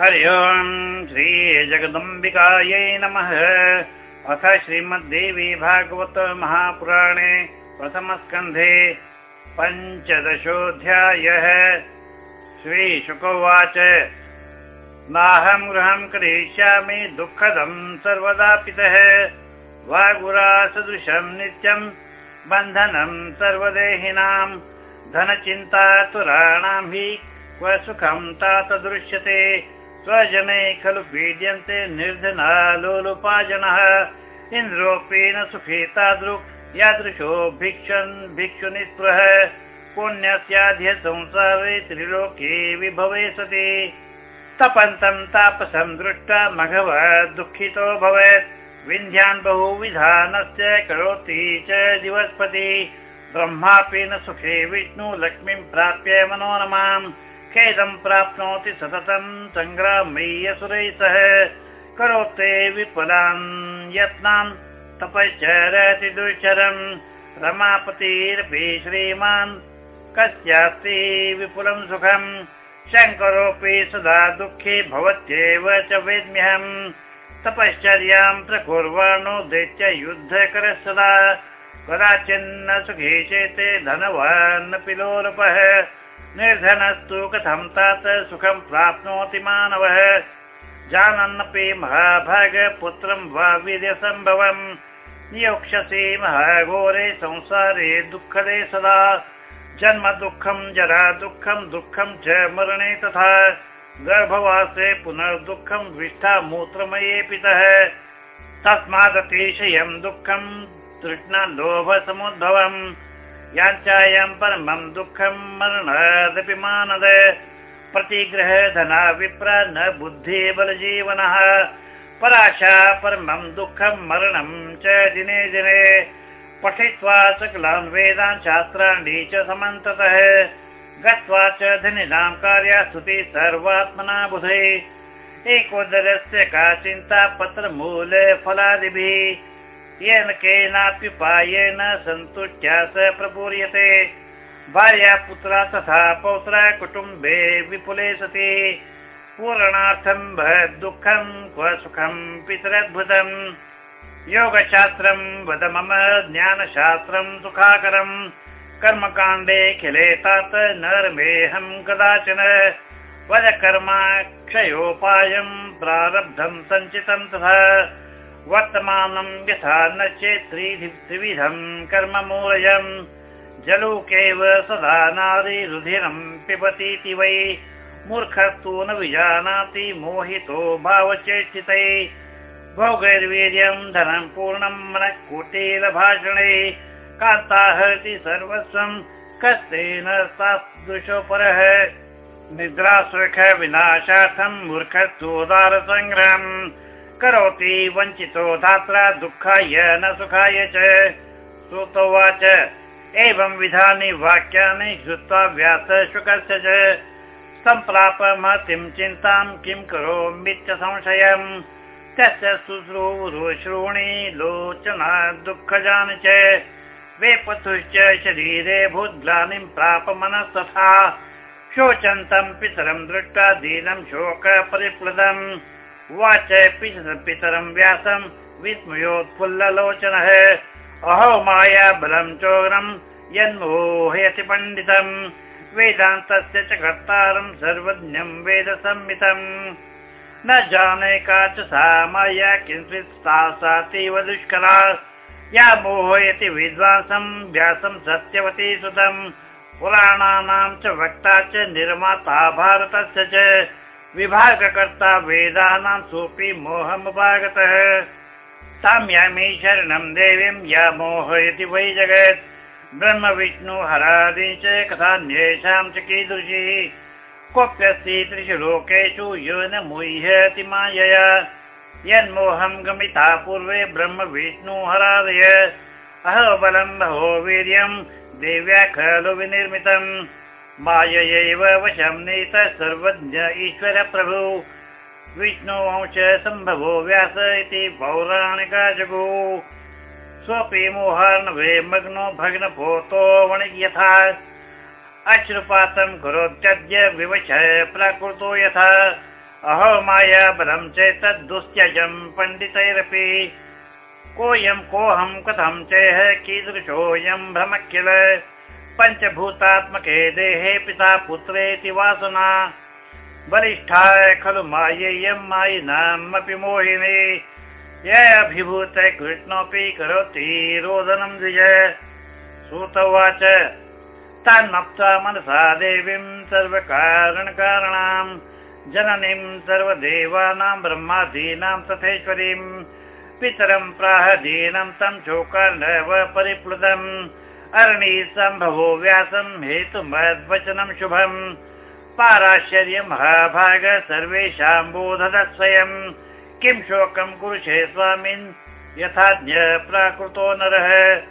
हरि ओम् श्रीजगदम्बिकायै नमः। अथ श्रीमद्देवी भागवत महापुराणे प्रथमस्कन्धे पञ्चदशोऽध्यायः। श्रीशुकोवाच। नाहं गृहं करिष्यामि दुःखदं सर्वदा पितः वागुरासदृशं नित्यं बन्धनं सर्वदेहिनां। धनचिन्ता तुराणां हि क्व सुखं तात दृश्यते स्वजने खलु पीड्यन्ते निर्धना लोलुपाजनः इन्द्रोऽपि न सुखी तादृक् यादृशो भिक्षन् भिक्षुनिस्पृह पुण्यस्याध्य संसारे त्रिलोके विभवे सति। तपन्तं तापसं दृष्ट्वा मघव दुःखितो भवेत्। विन्ध्यान् बहुविधानस्य करोति च दिवस्पति। ब्रह्मापि न सुखे विष्णु लक्ष्मीं प्राप्य मनोरमाम् खेदं प्राप्नोति सततं सङ्ग्रामय्यसुरैः सह करोते विपुलान् यत्नान् तपश्चरति दुश्चरम् रमापतिरपि श्रीमान् कस्यास्ति विपुलं सुखम्? शङ्करोऽपि सदा दुःखी भवत्येव च वेद्म्यहम्। तपश्चर्यां प्रकुर्वाणो दैत्य युद्धकर सदा। कदाचिन्न सुखी चेते धनवान्नपि लोलपः निर्धनस्तु कथं तात सुखं प्राप्नोति मानवः। जानन्नपि महाभागपुत्रं वा वीर्यसम्भवम् नियोक्ष्यसि महाघोरे संसारे दुःखदे सदा। जन्म दुःखं जरा दुःखं दुःखं च मरणे तथा। गर्भवासे पुनर्दुःखं विष्ठा मूत्रमये पितः। तस्मादतिशयं दुःखं तृष्णा लोभसमुद्भवम् याञ्चायं परमं दुःखं मरणादपि मानद। प्रतिग्रह धना विप्र न बुद्धि बलजीवनः। पराशा परमं दुःखं मरणं च दिने दिने। पठित्वा सकलान् वेदान् शास्त्राणि च समन्ततः। गत्वा च धनिनां कार्यास्तुति सर्वात्मना बुधे। एकोदरस्य का चिन्ता पत्रमूल फलादिभिः येन केनाप्युपायेन सन्तुष्ट्या स प्रपूर्यते। भार्या पुत्रा तथा पौत्रा कुटुम्बे विपुले सति। पूरणार्थं दुःखं क्व सुखं पितरद्भुतम् योगशास्त्रं वद मम ज्ञानशास्त्रं सुखाकरम् कर्मकाण्डे खिले तात नरमेऽहं कदाचन। वद कर्माक्षयोपायं प्रारब्धं सञ्चितं तथा वर्तमानं यथा न चेत् त्रिविधं कर्म मूलयम्। जलूकेव सदा नारी रुधिरं पिबतीति वै। मूर्खस्तु न विजानाति मोहितो भावचेष्टितै। भोगैर्वीर्यं धनं पूर्णं मनः कुटीलभाषणे कान्ताहति सर्वस्वं कस्तेन सादृशोपरः निद्रासुख विनाशार्थं मूर्खस्तोदारसङ्ग्रहम् करोति वञ्चितो धात्रा दुःखाय न सुखाय च। श्रुतोवाच एवं विधानि वाक्यानि श्रुत्वा व्यास शुकस्य च। सम्प्राप महतीं चिन्तां किं करोमीत्य संशयम्। तस्य शुश्रूणि लोचना दुःखजानि च। वेपथुश्च शरीरे भूद्ग्लानिं प्राप मनस्तथा। शोचन्तं पितरं दृष्ट्वा दीनं शोकपरिप्लुतम् उवाच पितरं व्यासं विस्मयोत्फुल्ललोचनः अहो माया बलं चोरं यन्मोहयति पण्डितम् वेदान्तस्य च कर्तारं सर्वज्ञं वेदसंमितम् न जाने का च सा माया किञ्चित् सा सातीव दुष्करा। या मोहयति विद्वांसं व्यासं सत्यवती सुतम्। पुराणानां च वक्ता च निर्माता भारतस्य च विभागकर्ता वेदानां सोऽपि मोहमुपागतः साम्यामि शरणं देवीं या मोहयति वै जगत्। ब्रह्म विष्णु हरादि च कथान्येषां च कीदृशी। कोऽप्यस्ति त्रिषु लोकेषु यो न मुह्यति मायया। यन्मोहं गमिता पूर्वे ब्रह्म विष्णु हरादय। अहोबलं बहो वीर्यं देव्या खलु विनिर्मितम् माययैव वशं नीत सर्वज्ञ ईश्वर प्रभु। विष्णुवंश सम्भवो व्यास इति पौराणिका जगो। स्वपि मोहार्णवे मग्नो भग्नपोतो वणि अश्रुपातं करोत्यद्य विवश प्राकृतो यथा। अहो माया बलं चेतद्दुस्त्यजम् पण्डितैरपि। कोऽयं कोऽहं कथं चेह कीदृशोऽयं भ्रम किल पञ्चभूतात्मके देहे पिता पुत्रेति वासना। बलिष्ठाय खलु मायेयं मायिनामपि मोहिनी। य अभिभूत कृष्णोऽपि करोति रोदनं द्विज। श्रुत उवाच तान्मप्ता मनसा देवीं सर्वकारणकारणां जननीं सर्वदेवानां ब्रह्मादीनां तथेश्वरीं पितरं प्राहदीनं तं चोकार्णव परिप्लुतम् अरणि सम्भवो व्यासं हेतुमद्वचनं शुभम्। पाराश्चर्य महाभाग सर्वेषां बोधद स्वयं किं शोकं कुरुषे स्वामिन्? यथा प्राकृतो नरः।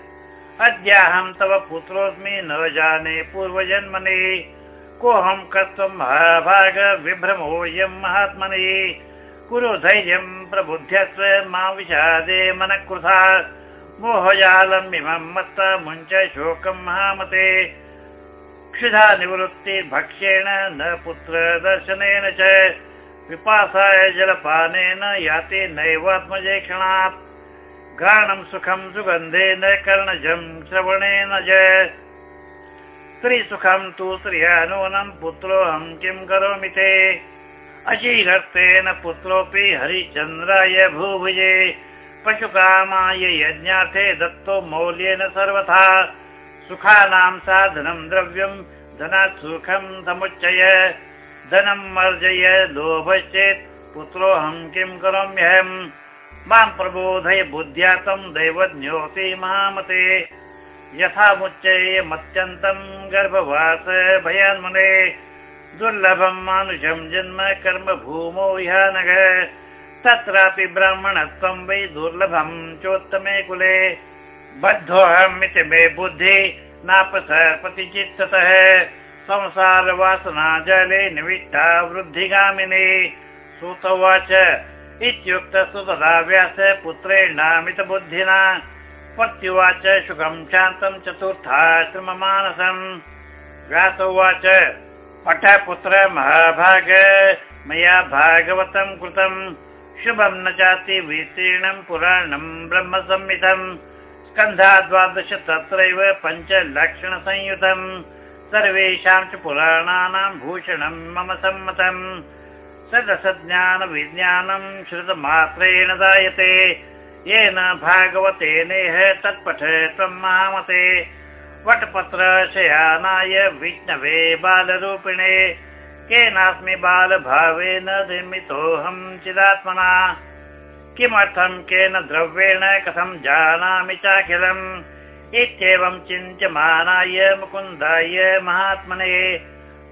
अद्याहं तव पुत्रोऽस्मि न जाने पूर्वजन्मनि। कोऽहं कस्त्वं महाभाग विभ्रमोऽयं महात्मनि। कुरु धैर्यं प्रबुध्यस्व मा विषादे मनः कृथा मोहजालमिमं मत्ता मुञ्च शोकं महामते। क्षुधा निवृत्तिर्भक्ष्येण न पुत्रदर्शनेन च पिपासाय जलपानेन याति नैवात्मजे क्षणात्। घ्राणं सुखं सुगन्धेन कर्णजं श्रवणेन च। स्त्रीसुखं तु स्त्रिया नूनं पुत्रोऽहं किं करोमि ते? अशीघर्तेन पुत्रोऽपि हरिश्चन्द्राय भूभुजे पशुकामाय यज्ञार्थे दत्तो मौल्येन सर्वथा। सुखानां साधनं द्रव्यं धनात् सुखं समुच्चय। धनं मर्जय लोभश्चेत् पुत्रोऽहं किं करोम्यहम् मां प्रबोधय बुद्ध्यातं दैवज्ञोति महामते। यथामुच्चयमत्यन्तं गर्भवास भयान्मने। दुर्लभं मानुषं जन्म कर्म भूमौ नग तत्रापि ब्राह्मणत्वं वै दुर्लभं चोत्तमे कुले। बद्धोऽहमिति मे बुद्धि नापसर्पति चित्ततः संसारवासना जले निविष्टा वृद्धिगामिनी। सुतवाच इत्युक्तस्तु तदा व्यास पुत्रेणामितबुद्धिना। पत्युवाच सुखं शान्तं चतुर्थाश्रममानसम् व्यास उवाच पठ पुत्र महाभाग मया भागवतं कृतं शुभं न चाति वितीर्णं पुराणं ब्रह्मसंहितं स्कन्धा द्वादश तत्रैव पञ्चलक्षणसंयुतम्। सर्वेषां च पुराणानां भूषणं मम सम्मतम्। सदसज्ञानविज्ञानं श्रुतमात्रेण दायते येन भागवतेनेह तत्पठ त्वं महामते वटपत्रशयानाय विष्णवे बालरूपिणे केनास्मि बालभावेन निर्मितोऽहं चिदात्मना। किमर्थं केन द्रव्येण कथं जानामि चाखिलम्? इत्येवं चिन्त्यमानाय मुकुन्दाय महात्मने।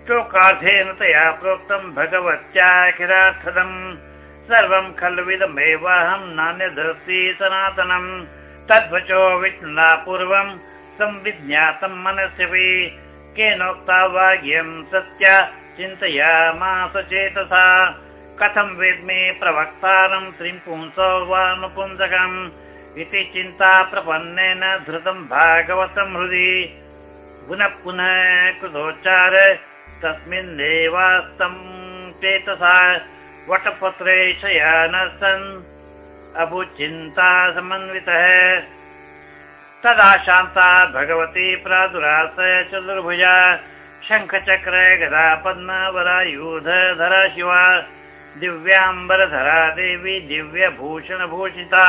शोकार्थेन तया प्रोक्तं भगवत्याखिरार्थदम् सर्वं खल्विदमेवाहं नान्यदस्ति सनातनम् तद्वचो विष्णुना पूर्वं संविज्ञातं मनस्यपि। केनोक्ता वाग्यं सत्या चिन्तयामास चेतसा। कथं वेद्मि प्रवक्तारं त्रिपुंसो वा नपुंसकम् इति चिन्ता प्रपन्नेन धृतं भागवतं हृदि। पुनः पुनः कृतोच्चार तस्मिन्नेवास्तं चेतसा। वटपत्रे शयान सन् अभुचिन्ता समन्वितः तदा शान्ता भगवती प्रादुरास चतुर्भुजा। शङ्खचक्र गदा पद्मवरायुधरा शिवा दिव्याम्बरधरा देवी दिव्यभूषणभूषिता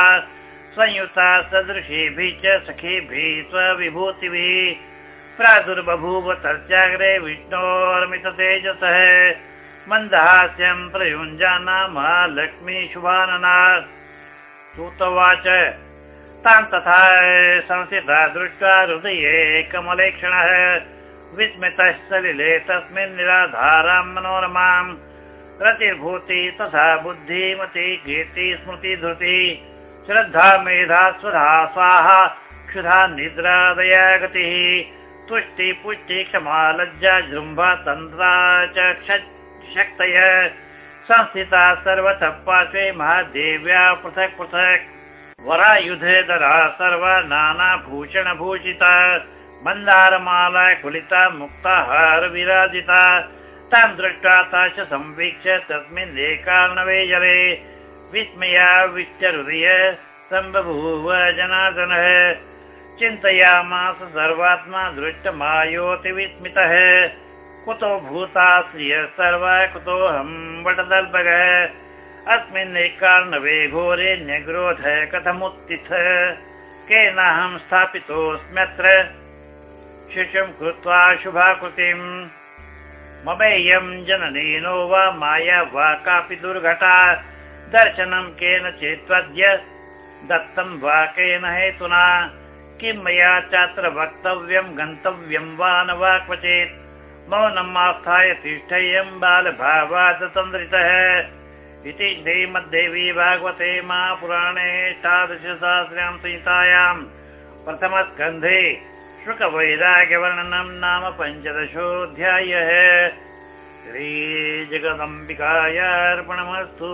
संयुता सदृशीभिः च सखीभिः स्वविभूतिभिः प्रादुर्बभूव तर्च्याग्रे विष्णोर्मित तेजसः मन्दहास्यं प्रयुञ्जाना महालक्ष्मी शुभानना सूतवाच तान् तथा संस्थिता दृष्ट्वा हृदये कमलेक्षणः विस्मितः सलिले तस्मिन् निराधारां मनोरमां रतिर्भूति तथा बुद्धिमती कीर्ति स्मृति धृति। श्रद्धा मेधा स्वधा स्वाहा क्षुधा निद्रादया गतिः। तुष्टि पुष्टि क्षमा लज्जा जृम्भा तन्त्रा च शक्तय। संस्थिता सर्वतः पार्श्वे महादेव्या पृथक् पृथक्। वरायुधेधरा सर्वा नानाभूषणभूषिता मन्दारमाला कुलिता मुक्ताहार विराजिता। तान् दृष्ट्वा ता च संवीक्ष्य तस्मिन् एकार्णवे जले। विस्मया सम्बभूव जनार्दनः। चिन्तयामास सर्वात्मा दृष्टमायोति विस्मितः। कुतो भूता श्रिय सर्वा कुतोऽहं वटदल्पगः अस्मिन् एकार्णवे घोरे न्यग्रोध कथमुत्थित। केनाहं स्थापितोऽस्म्यत्र शुचं कृत्वा शुभाकृतिम्। ममेयं जननीनो वा माया वा कापि दुर्घटा। दर्शनं केन चेत्त्वद्य दत्तं वा केन हेतुना। किं मया चात्र वक्तव्यं गन्तव्यं वा न वा क्वचित् मौनम् आस्थाय तिष्ठेयं बालभावादतन्द्रितः। इति श्रीमद्देवी भागवते महापुराणे एतादृशसहस्र्यां संहितायां प्रथमस्कन्धे शुकवैराग्यवर्णनं नाम पञ्चदशोऽध्यायः। श्रीजगदम्बिकाय अर्पणमस्तु